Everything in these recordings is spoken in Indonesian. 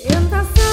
Eu não tá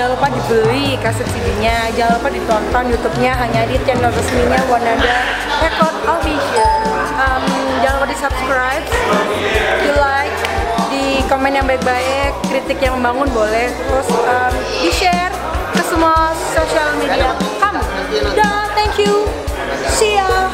Jangan lupa dibeli kaset CD-nya, jangan lupa ditonton YouTube-nya hanya di channel resminya Wananda Record Official. Um, jangan lupa di subscribe, di like, di komen yang baik-baik, kritik yang membangun boleh, terus um, di share ke semua sosial media kamu. Dah, thank you. See ya.